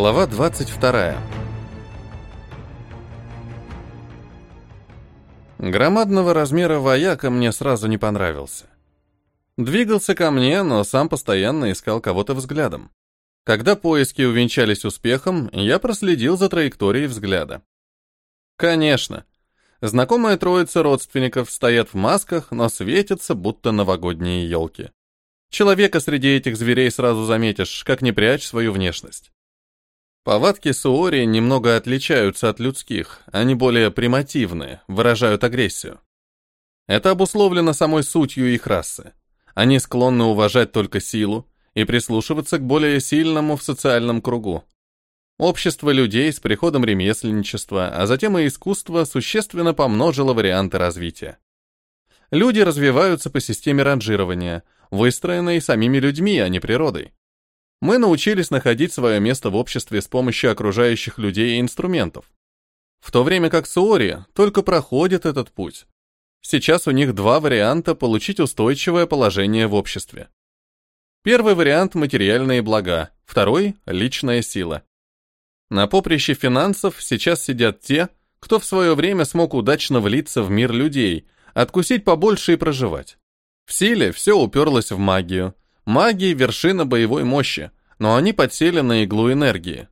Глава 22. Громадного размера вояка мне сразу не понравился. Двигался ко мне, но сам постоянно искал кого-то взглядом. Когда поиски увенчались успехом, я проследил за траекторией взгляда. Конечно, знакомая троица родственников стоят в масках, но светятся, будто новогодние елки. Человека среди этих зверей сразу заметишь, как не прячь свою внешность. Повадки суори немного отличаются от людских, они более примативные, выражают агрессию. Это обусловлено самой сутью их расы. Они склонны уважать только силу и прислушиваться к более сильному в социальном кругу. Общество людей с приходом ремесленничества, а затем и искусства существенно помножило варианты развития. Люди развиваются по системе ранжирования, выстроенной самими людьми, а не природой. Мы научились находить свое место в обществе с помощью окружающих людей и инструментов. В то время как Суори только проходит этот путь. Сейчас у них два варианта получить устойчивое положение в обществе. Первый вариант – материальные блага, второй – личная сила. На поприще финансов сейчас сидят те, кто в свое время смог удачно влиться в мир людей, откусить побольше и проживать. В силе все уперлось в магию, Магии – вершина боевой мощи, но они подсели на иглу энергии.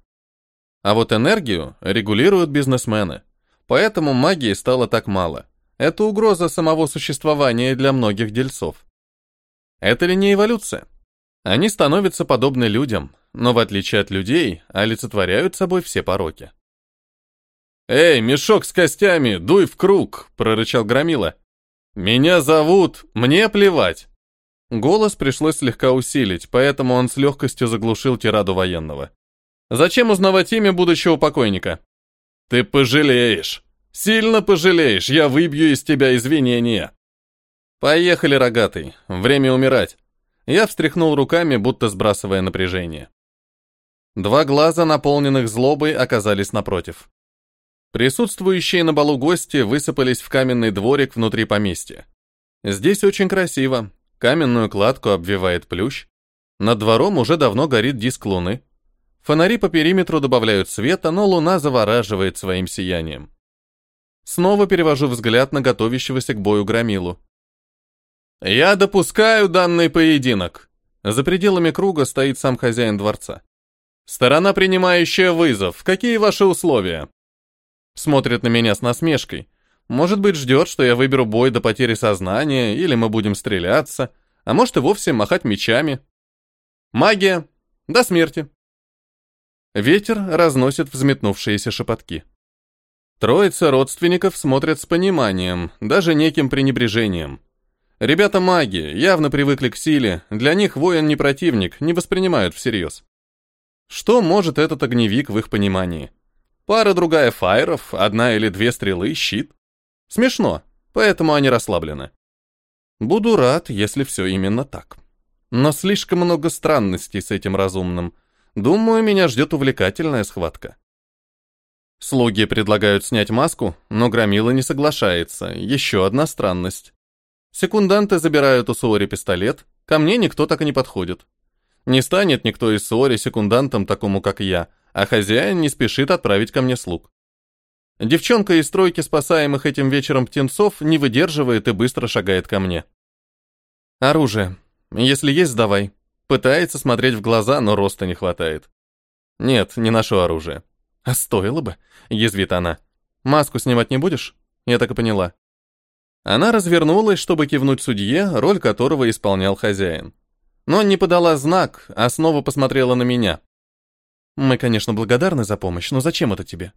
А вот энергию регулируют бизнесмены. Поэтому магии стало так мало. Это угроза самого существования для многих дельцов. Это ли не эволюция? Они становятся подобны людям, но в отличие от людей, олицетворяют собой все пороки. «Эй, мешок с костями, дуй в круг!» – прорычал Громила. «Меня зовут, мне плевать!» Голос пришлось слегка усилить, поэтому он с легкостью заглушил тираду военного. «Зачем узнавать имя будущего покойника?» «Ты пожалеешь! Сильно пожалеешь! Я выбью из тебя извинения!» «Поехали, рогатый. Время умирать!» Я встряхнул руками, будто сбрасывая напряжение. Два глаза, наполненных злобой, оказались напротив. Присутствующие на балу гости высыпались в каменный дворик внутри поместья. Здесь очень красиво, Каменную кладку обвивает плющ. Над двором уже давно горит диск луны. Фонари по периметру добавляют света, но луна завораживает своим сиянием. Снова перевожу взгляд на готовящегося к бою громилу. «Я допускаю данный поединок!» За пределами круга стоит сам хозяин дворца. «Сторона, принимающая вызов, какие ваши условия?» Смотрит на меня с насмешкой, может быть, ждет, что я выберу бой до потери сознания, или мы будем стреляться, а может и вовсе махать мечами. Магия. До смерти. Ветер разносит взметнувшиеся шепотки. Троица родственников смотрят с пониманием, даже неким пренебрежением. Ребята маги, явно привыкли к силе, для них воин не противник, не воспринимают всерьез. Что может этот огневик в их понимании? Пара-другая фаеров, одна или две стрелы, щит. Смешно, поэтому они расслаблены. Буду рад, если все именно так. Но слишком много странностей с этим разумным. Думаю, меня ждет увлекательная схватка. Слуги предлагают снять маску, но Громила не соглашается. Еще одна странность. Секунданты забирают у Суори пистолет, ко мне никто так и не подходит. Не станет никто из Суори секундантом такому, как я, а хозяин не спешит отправить ко мне слуг. Девчонка из стройки спасаемых этим вечером птенцов не выдерживает и быстро шагает ко мне. Оружие. Если есть, сдавай. Пытается смотреть в глаза, но роста не хватает. Нет, не ношу оружие. А стоило бы, язвит она. Маску снимать не будешь? Я так и поняла. Она развернулась, чтобы кивнуть судье, роль которого исполнял хозяин. Но не подала знак, а снова посмотрела на меня. Мы, конечно, благодарны за помощь, но зачем это тебе?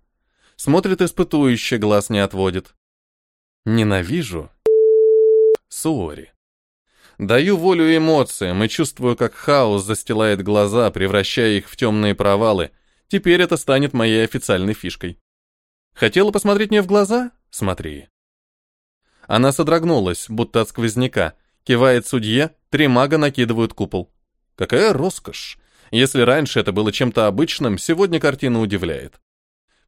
Смотрит испытующе, глаз не отводит. Ненавижу. Суори. Даю волю эмоциям и чувствую, как хаос застилает глаза, превращая их в темные провалы. Теперь это станет моей официальной фишкой. Хотела посмотреть мне в глаза? Смотри. Она содрогнулась, будто от сквозняка. Кивает судье, три мага накидывают купол. Какая роскошь! Если раньше это было чем-то обычным, сегодня картина удивляет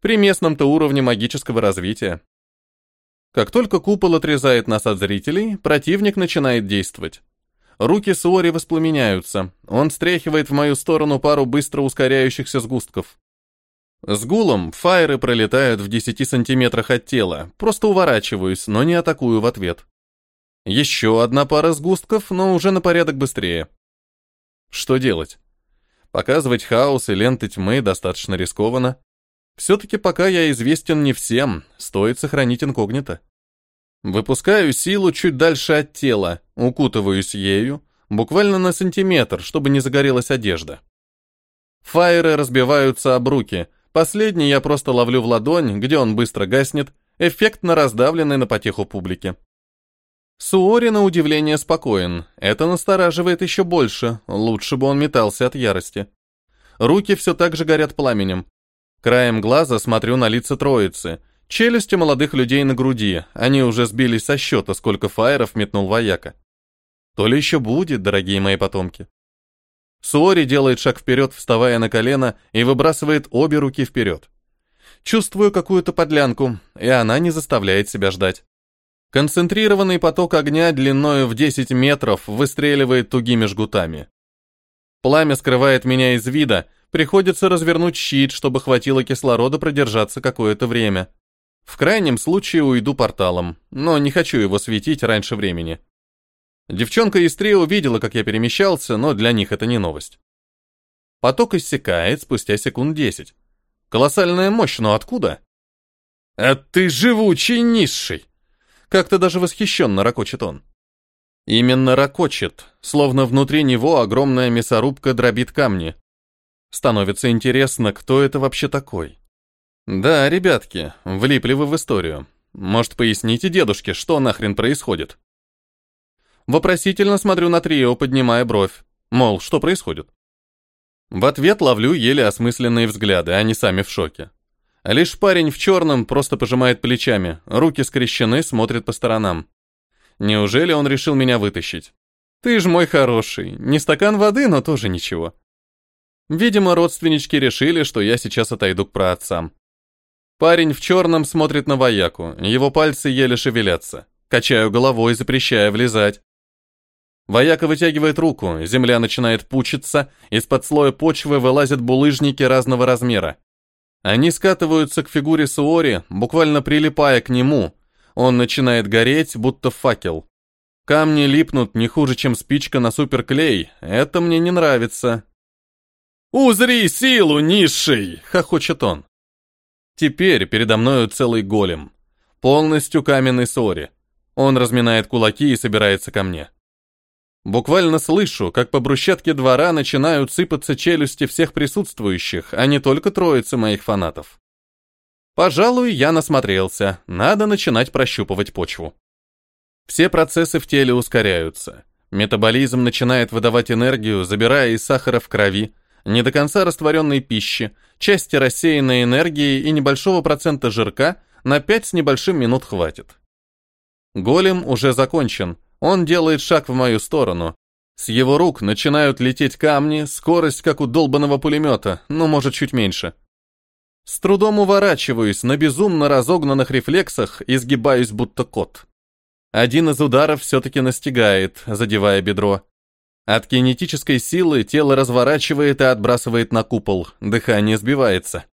при местном-то уровне магического развития. Как только купол отрезает нас от зрителей, противник начинает действовать. Руки Суори воспламеняются, он стряхивает в мою сторону пару быстро ускоряющихся сгустков. С гулом фаеры пролетают в 10 сантиметрах от тела, просто уворачиваюсь, но не атакую в ответ. Еще одна пара сгустков, но уже на порядок быстрее. Что делать? Показывать хаос и ленты тьмы достаточно рискованно. Все-таки пока я известен не всем, стоит сохранить инкогнито. Выпускаю силу чуть дальше от тела, укутываюсь ею, буквально на сантиметр, чтобы не загорелась одежда. Фаеры разбиваются об руки. Последний я просто ловлю в ладонь, где он быстро гаснет, эффектно раздавленный на потеху публики. Суори, на удивление, спокоен. Это настораживает еще больше, лучше бы он метался от ярости. Руки все так же горят пламенем. Краем глаза смотрю на лица троицы. Челюсти молодых людей на груди, они уже сбились со счета, сколько фаеров метнул вояка. То ли еще будет, дорогие мои потомки. Суори делает шаг вперед, вставая на колено, и выбрасывает обе руки вперед. Чувствую какую-то подлянку, и она не заставляет себя ждать. Концентрированный поток огня длиною в 10 метров выстреливает тугими жгутами. Пламя скрывает меня из вида, приходится развернуть щит, чтобы хватило кислорода продержаться какое-то время. В крайнем случае уйду порталом, но не хочу его светить раньше времени. Девчонка из трио увидела, как я перемещался, но для них это не новость. Поток иссякает спустя секунд десять. Колоссальная мощь, но откуда? «А ты живучий низший!» Как-то даже восхищенно ракочет он. Именно ракочет, словно внутри него огромная мясорубка дробит камни. Становится интересно, кто это вообще такой. Да, ребятки, влипли вы в историю. Может, поясните дедушке, что нахрен происходит? Вопросительно смотрю на трио, поднимая бровь. Мол, что происходит? В ответ ловлю еле осмысленные взгляды, они сами в шоке. Лишь парень в черном просто пожимает плечами, руки скрещены, смотрит по сторонам. Неужели он решил меня вытащить? Ты ж мой хороший, не стакан воды, но тоже ничего. Видимо, родственнички решили, что я сейчас отойду к праотцам. Парень в черном смотрит на вояку, его пальцы еле шевелятся. Качаю головой, запрещая влезать. Вояка вытягивает руку, земля начинает пучиться, из-под слоя почвы вылазят булыжники разного размера. Они скатываются к фигуре Суори, буквально прилипая к нему. Он начинает гореть, будто факел. Камни липнут не хуже, чем спичка на суперклей. Это мне не нравится. «Узри силу, низший!» — хохочет он. Теперь передо мною целый голем. Полностью каменный Сори. Он разминает кулаки и собирается ко мне. Буквально слышу, как по брусчатке двора начинают сыпаться челюсти всех присутствующих, а не только троицы моих фанатов. Пожалуй, я насмотрелся, надо начинать прощупывать почву. Все процессы в теле ускоряются. Метаболизм начинает выдавать энергию, забирая из сахара в крови, не до конца растворенной пищи, части рассеянной энергии и небольшого процента жирка на 5 с небольшим минут хватит. Голем уже закончен, он делает шаг в мою сторону. С его рук начинают лететь камни, скорость как у долбанного пулемета, но может чуть меньше. С трудом уворачиваюсь, на безумно разогнанных рефлексах и сгибаюсь будто кот. Один из ударов все-таки настигает, задевая бедро. От кинетической силы тело разворачивает и отбрасывает на купол, дыхание сбивается.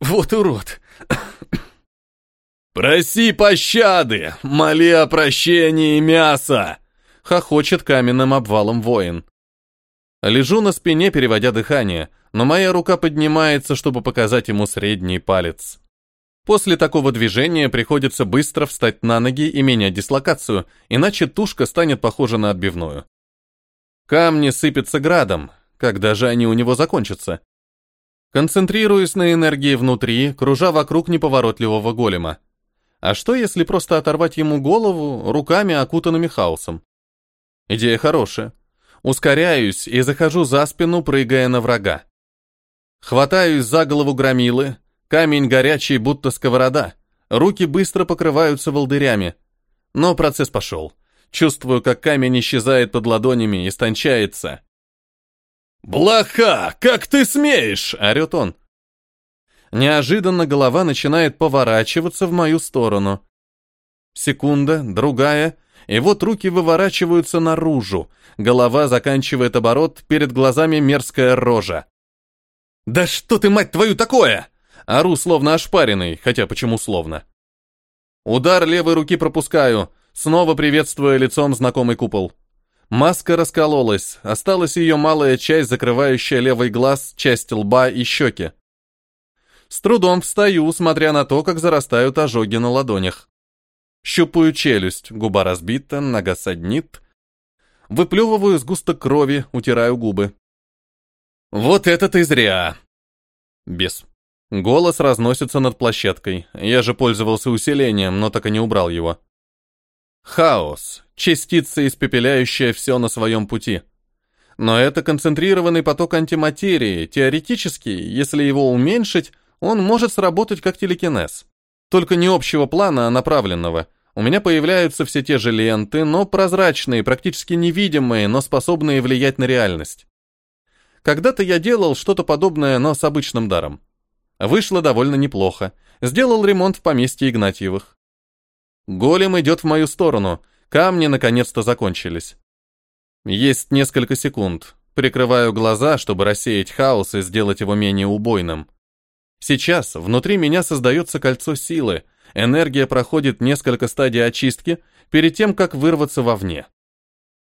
Вот урод! «Проси пощады! Моли о прощении мяса!» — хохочет каменным обвалом воин. Лежу на спине, переводя дыхание, но моя рука поднимается, чтобы показать ему средний палец. После такого движения приходится быстро встать на ноги и менять дислокацию, иначе тушка станет похожа на отбивную. Камни сыпятся градом, когда же они у него закончатся? Концентрируясь на энергии внутри, кружа вокруг неповоротливого голема. А что, если просто оторвать ему голову руками, окутанными хаосом? Идея хорошая. Ускоряюсь и захожу за спину, прыгая на врага. Хватаюсь за голову громилы, камень горячий, будто сковорода. Руки быстро покрываются волдырями. Но процесс пошел. Чувствую, как камень исчезает под ладонями, и истончается. «Блоха, как ты смеешь!» — орет он. Неожиданно голова начинает поворачиваться в мою сторону. Секунда, другая, и вот руки выворачиваются наружу. Голова заканчивает оборот, перед глазами мерзкая рожа. «Да что ты, мать твою, такое?» Ору словно ошпаренный, хотя почему словно? Удар левой руки пропускаю, снова приветствуя лицом знакомый купол. Маска раскололась, осталась ее малая часть, закрывающая левый глаз, часть лба и щеки. С трудом встаю, смотря на то, как зарастают ожоги на ладонях. Щупаю челюсть, губа разбита, нога саднит. Выплевываю сгусток крови, утираю губы. «Вот это ты зря!» Без. Голос разносится над площадкой. Я же пользовался усилением, но так и не убрал его. Хаос. Частица, испепеляющая все на своем пути. Но это концентрированный поток антиматерии. Теоретически, если его уменьшить, он может сработать как телекинез. Только не общего плана, а направленного. У меня появляются все те же ленты, но прозрачные, практически невидимые, но способные влиять на реальность. Когда-то я делал что-то подобное, но с обычным даром. Вышло довольно неплохо. Сделал ремонт в поместье Игнатьевых. Голем идет в мою сторону. Камни наконец-то закончились. Есть несколько секунд. Прикрываю глаза, чтобы рассеять хаос и сделать его менее убойным. Сейчас внутри меня создается кольцо силы, энергия проходит несколько стадий очистки перед тем, как вырваться вовне.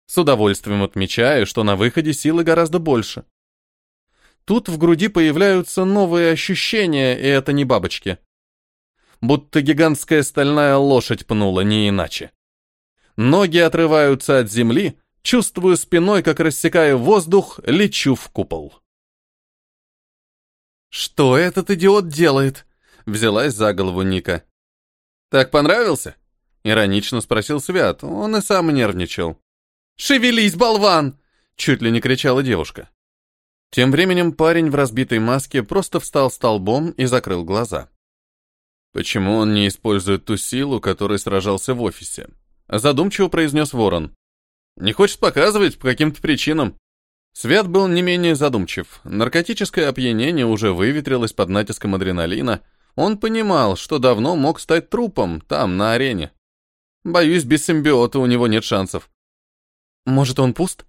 С удовольствием отмечаю, что на выходе силы гораздо больше. Тут в груди появляются новые ощущения, и это не бабочки. Будто гигантская стальная лошадь пнула, не иначе. Ноги отрываются от земли, чувствую спиной, как рассекаю воздух, лечу в купол. «Что этот идиот делает?» — взялась за голову Ника. «Так понравился?» — иронично спросил Свят. Он и сам нервничал. «Шевелись, болван!» — чуть ли не кричала девушка. Тем временем парень в разбитой маске просто встал столбом и закрыл глаза. Почему он не использует ту силу, которой сражался в офисе? Задумчиво произнес Ворон. Не хочет показывать по каким-то причинам. Свят был не менее задумчив. Наркотическое опьянение уже выветрилось под натиском адреналина. Он понимал, что давно мог стать трупом там, на арене. Боюсь, без симбиота у него нет шансов. Может, он пуст?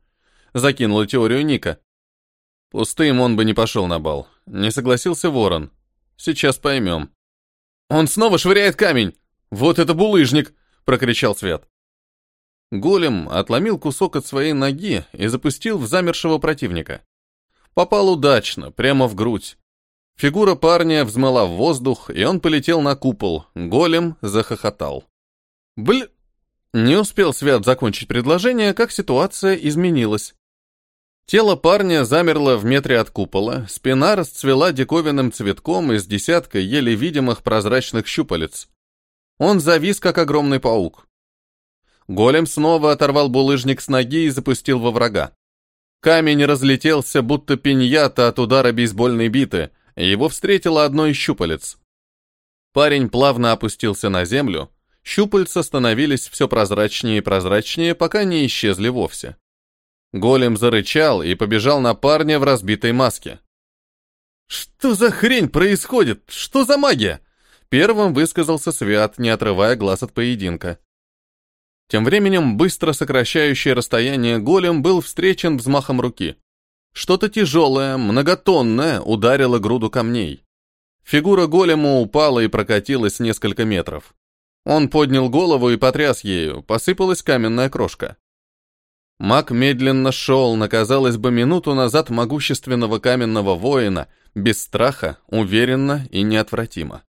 Закинула теорию Ника. Пустым он бы не пошел на бал. Не согласился Ворон. Сейчас поймем. Он снова швыряет камень. Вот это булыжник, прокричал Свят. Голем отломил кусок от своей ноги и запустил в замершего противника. Попал удачно, прямо в грудь. Фигура парня взмыла в воздух, и он полетел на купол. Голем захохотал. Бл... Не успел Свят закончить предложение, как ситуация изменилась. Тело парня замерло в метре от купола, спина расцвела диковинным цветком из десятка еле видимых прозрачных щупалец. Он завис, как огромный паук. Голем снова оторвал булыжник с ноги и запустил во врага. Камень разлетелся, будто пиньята от удара бейсбольной биты, и его встретило одно из щупалец. Парень плавно опустился на землю, щупальца становились все прозрачнее и прозрачнее, пока не исчезли вовсе. Голем зарычал и побежал на парня в разбитой маске. «Что за хрень происходит? Что за магия?» Первым высказался Свят, не отрывая глаз от поединка. Тем временем быстро сокращающий расстояние голем был встречен взмахом руки. Что-то тяжелое, многотонное ударило груду камней. Фигура голема упала и прокатилась несколько метров. Он поднял голову и потряс ею, посыпалась каменная крошка. Маг медленно шел на, казалось бы, минуту назад могущественного каменного воина, без страха, уверенно и неотвратимо.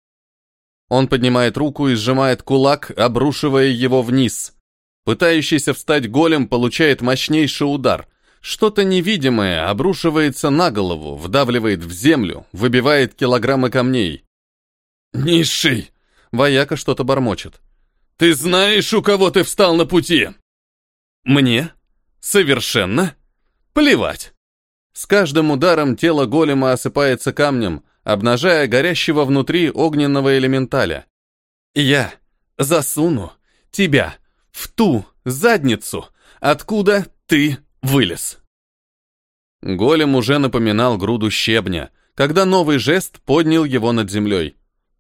Он поднимает руку и сжимает кулак, обрушивая его вниз. Пытающийся встать голем получает мощнейший удар. Что-то невидимое обрушивается на голову, вдавливает в землю, выбивает килограммы камней. «Низший!» — вояка что-то бормочет. «Ты знаешь, у кого ты встал на пути?» «Мне? Совершенно? Плевать!» С каждым ударом тело голема осыпается камнем, обнажая горящего внутри огненного элементаля. «Я засуну тебя в ту задницу, откуда ты вылез. Голем уже напоминал груду щебня, когда новый жест поднял его над землей.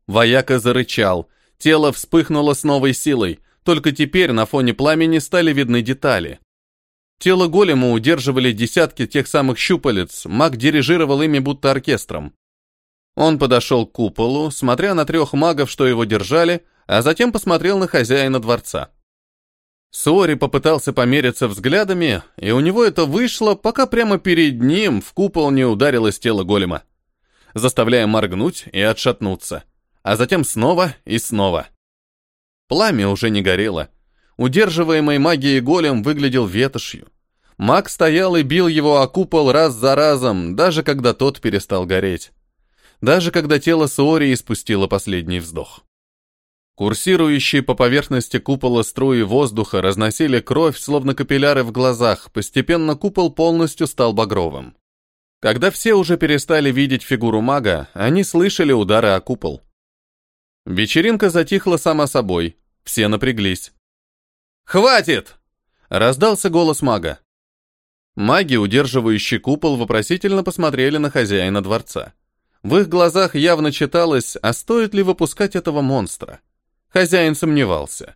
Вояка зарычал, тело вспыхнуло с новой силой, только теперь на фоне пламени стали видны детали. Тело голема удерживали десятки тех самых щупалец, маг дирижировал ими будто оркестром. Он подошел к куполу, смотря на трех магов, что его держали, а затем посмотрел на хозяина дворца. Сори попытался помериться взглядами, и у него это вышло, пока прямо перед ним в купол не ударилось тело голема, заставляя моргнуть и отшатнуться, а затем снова и снова. Пламя уже не горело. Удерживаемый магией голем выглядел ветошью. Маг стоял и бил его о купол раз за разом, даже когда тот перестал гореть. Даже когда тело Суори испустило последний вздох. Курсирующие по поверхности купола струи воздуха разносили кровь, словно капилляры в глазах, постепенно купол полностью стал багровым. Когда все уже перестали видеть фигуру мага, они слышали удары о купол. Вечеринка затихла сама собой, все напряглись. «Хватит!» — раздался голос мага. Маги, удерживающие купол, вопросительно посмотрели на хозяина дворца. В их глазах явно читалось, а стоит ли выпускать этого монстра. Хозяин сомневался.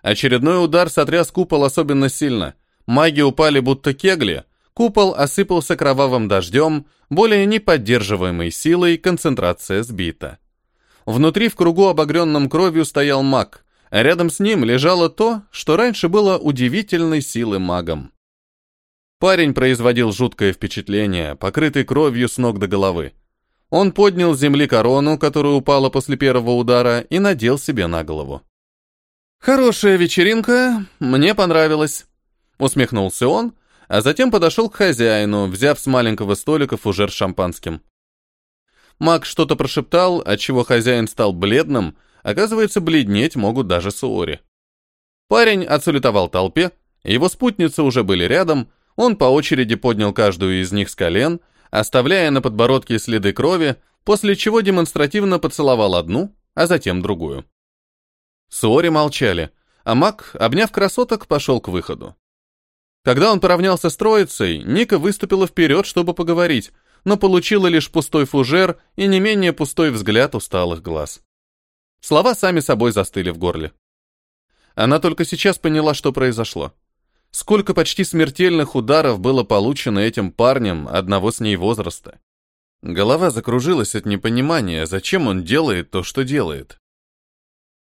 Очередной удар сотряс купол особенно сильно. Маги упали будто кегли, купол осыпался кровавым дождем, более неподдерживаемой силой, концентрация сбита. Внутри в кругу обогренном кровью стоял маг, а рядом с ним лежало то, что раньше было удивительной силы магом. Парень производил жуткое впечатление, покрытый кровью с ног до головы. Он поднял с земли корону, которая упала после первого удара, и надел себе на голову. «Хорошая вечеринка, мне понравилось», — усмехнулся он, а затем подошел к хозяину, взяв с маленького столика фужер шампанским. Маг что-то прошептал, отчего хозяин стал бледным, оказывается, бледнеть могут даже суори. Парень отсалютовал толпе, его спутницы уже были рядом, он по очереди поднял каждую из них с колен — оставляя на подбородке следы крови, после чего демонстративно поцеловал одну, а затем другую. Суори молчали, а маг, обняв красоток, пошел к выходу. Когда он поравнялся с троицей, Ника выступила вперед, чтобы поговорить, но получила лишь пустой фужер и не менее пустой взгляд усталых глаз. Слова сами собой застыли в горле. Она только сейчас поняла, что произошло. Сколько почти смертельных ударов было получено этим парнем одного с ней возраста. Голова закружилась от непонимания, зачем он делает то, что делает.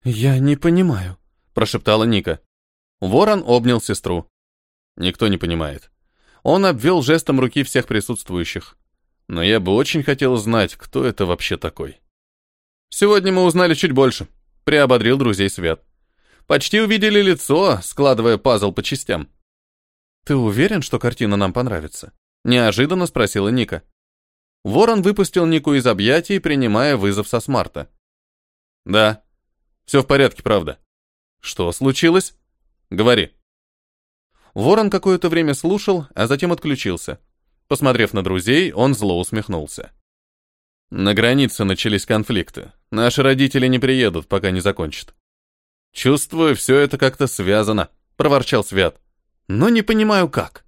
«Я не понимаю», — прошептала Ника. Ворон обнял сестру. Никто не понимает. Он обвел жестом руки всех присутствующих. Но я бы очень хотел знать, кто это вообще такой. Сегодня мы узнали чуть больше, приободрил друзей Свят. Почти увидели лицо, складывая пазл по частям. «Ты уверен, что картина нам понравится?» Неожиданно спросила Ника. Ворон выпустил Нику из объятий, принимая вызов со смарта. «Да. Все в порядке, правда. Что случилось? Говори». Ворон какое-то время слушал, а затем отключился. Посмотрев на друзей, он зло усмехнулся. На границе начались конфликты. Наши родители не приедут, пока не закончат. «Чувствую, все это как-то связано», — проворчал Свят. «Но не понимаю, как».